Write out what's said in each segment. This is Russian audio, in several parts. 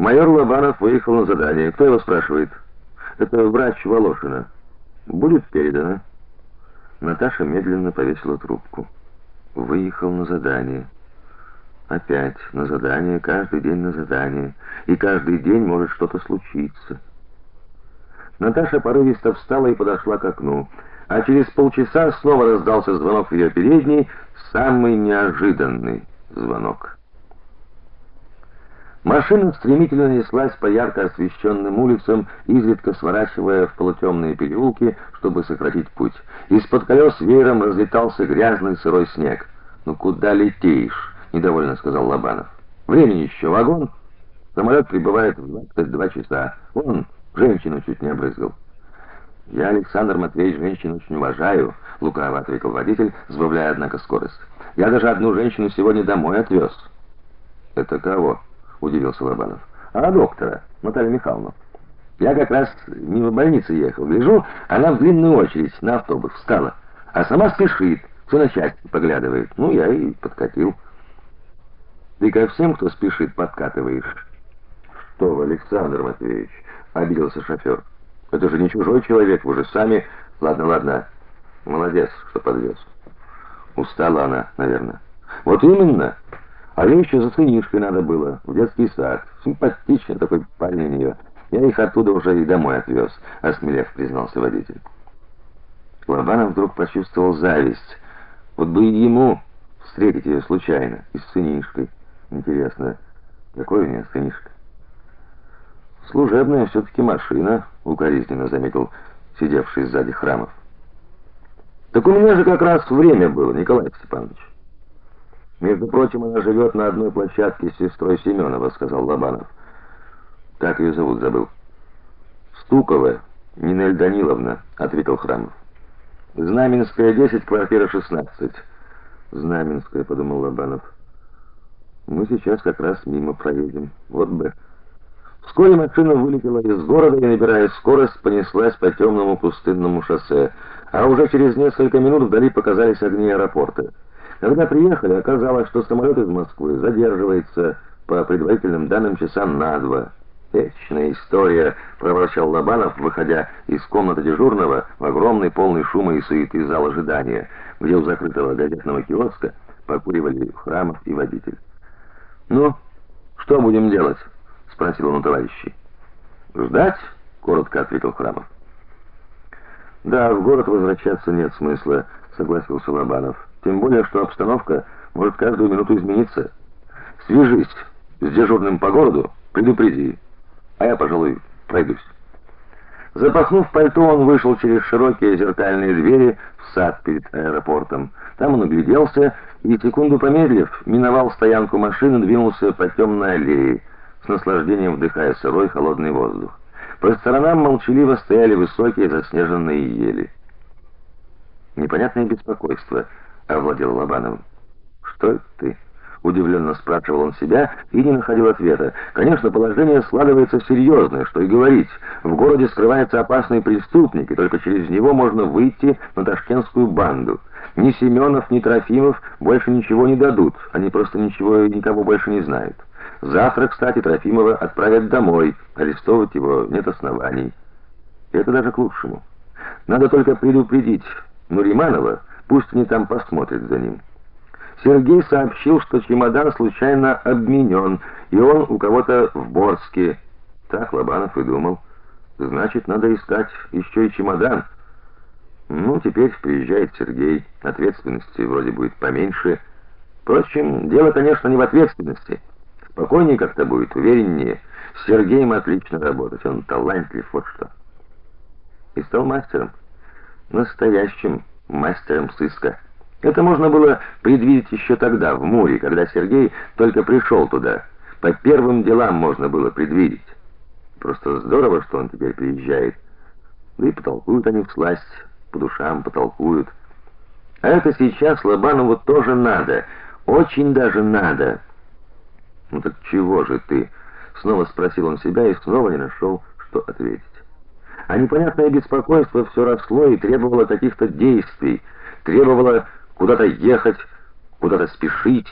Майор Лобанов выехал на задание. Кто его спрашивает? Это врач Волошина. Будет передано. Наташа медленно повесила трубку. Выехал на задание. Опять на задание, каждый день на задание, и каждый день может что-то случиться. Наташа порывисто встала и подошла к окну, а через полчаса снова раздался звонок в ее передней, самый неожиданный звонок. Машина стремительно неслась по ярко освещенным улицам, изредка сворачивая в полутемные переулки, чтобы сократить путь. Из-под колес веером разлетался грязный сырой снег. "Ну куда летишь?" недовольно сказал Лобанов. "Времени еще вагон. Самолет прибывает в 22 часа. Он женщину чуть не обрызгал". "Я, Александр Матвеевич, женщин очень уважаю", лукаво ответил водитель, сбавляя однако скорость. "Я даже одну женщину сегодня домой отвез». "Это кого?" Удивился Лобанов. А доктора, Наталья Михайловна. Я как раз мимо больницы ехал, гляжу, она в длинную очередь на автобус встала, а сама спешит, все на части поглядывает. Ну я и подкатил. Ты ко всем, кто спешит, подкатываешь. Что Александр Матвеевич, обиделся шофер. Это же не чужой человек, вы же сами. Ладно, ладно. Молодец, что подвез. Устала она, наверное. Вот именно. А ей еще за сынишкой надо было, в детский сад. Симпатичный такой парень у нее. Я их оттуда уже и домой отвез, осмелев признался водитель. Лобанов вдруг почувствовал зависть. Вот бы и ему встретить ее случайно, и с сынишкой. Интересно, какой у нее сынишка? Служебная все таки машина, укоризненно заметил сидевший сзади Храмов. Так у меня же как раз время было, Николай Степанович. Между прочим, она живет на одной площадке с сестрой Семенова, сказал Лобанов. Как ее зовут, забыл. Стукова Нинель Даниловна, ответил Храмов. Знаменская 10, квартира 16. Знаменская, подумал Лобанов. Мы сейчас как раз мимо проедем. Вот бы. Вскоре машина вылетела из города и, набирая скорость, понеслась по темному пустынному шоссе, а уже через несколько минут вдали показались огни аэропорта. Когда приехали, оказалось, что самолет из Москвы задерживается по предварительным данным часа на два. Вечная история, проворчал Лобанов, выходя из комнаты дежурного в огромный полный шума и суеты зал ожидания, где у закрытого газетного киоска покуривали Храмов и водитель. "Ну, что будем делать?" спросил он у товарищей. "Ждать?" коротко ответил Храмов. "Да, в город возвращаться нет смысла", согласился Лобанов. Тем более, что обстановка может каждую минуту измениться. Свяжись с дежурным по городу, предупреди. А я, пожалуй, пройдусь. Запахнув пальто, он вышел через широкие зеркальные двери в сад перед аэропортом. Там он огляделся и, секунду помедлив, миновал стоянку машины, двинулся по темной аллее, с наслаждением вдыхая сырой холодный воздух. По сторонам молчаливо стояли высокие заснеженные ели. Непонятное беспокойство — овладел Лобановым. Что это ты? удивленно спрашивал он себя и не находил ответа. Конечно, положение складывается серьезное, что и говорить. В городе скрывается опасный преступник, и только через него можно выйти на ташкентскую банду. Ни Семенов, ни Трофимов больше ничего не дадут. Они просто ничего и никого больше не знают. Завтра, кстати, Трофимова отправят домой. Арестовывать его нет оснований. И это даже к лучшему. Надо только предупредить Нуриманова, Пусть они там посмотрят за ним. Сергей сообщил, что чемодан случайно обменен, и он у кого-то в Борске. Так Лобанов и думал. Значит, надо искать еще и чемодан. Ну, теперь приезжает Сергей. Ответственности вроде будет поменьше. Впрочем, дело, конечно, не в ответственности. Спокойнее как-то будет, увереннее. С Сергеем отлично работать, он талантлив, вот что. И стал мастером. Настоящим мастером сыска. Это можно было предвидеть еще тогда, в море, когда Сергей только пришел туда. По первым делам можно было предвидеть. Просто здорово, что он теперь приезжает. Да и потолкуют они всласть, по душам потолкуют. А это сейчас Лобанову тоже надо, очень даже надо. Ну так чего же ты? снова спросил он себя и снова не нашел, что ответить. А непонятное беспокойство все росло и требовало каких-то действий, требовало куда-то ехать, куда-то спешить.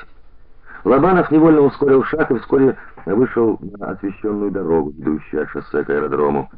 Лобанов невольно ускорил шаг и вскоре вышел на освещенную дорогу, ведущую от шоссе к аэродрому.